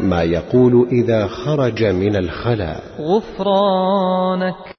ما يقول إذا خرج من الخلاء. غفرانك.